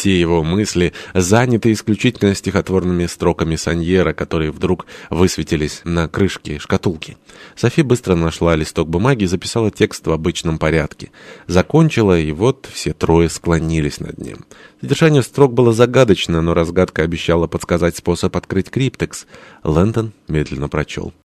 Все его мысли заняты исключительно стихотворными строками Саньера, которые вдруг высветились на крышке шкатулки. Софи быстро нашла листок бумаги и записала текст в обычном порядке. Закончила, и вот все трое склонились над ним. Содержание строк было загадочно, но разгадка обещала подсказать способ открыть криптекс. Лэндон медленно прочел.